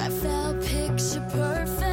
I felt picture perfect.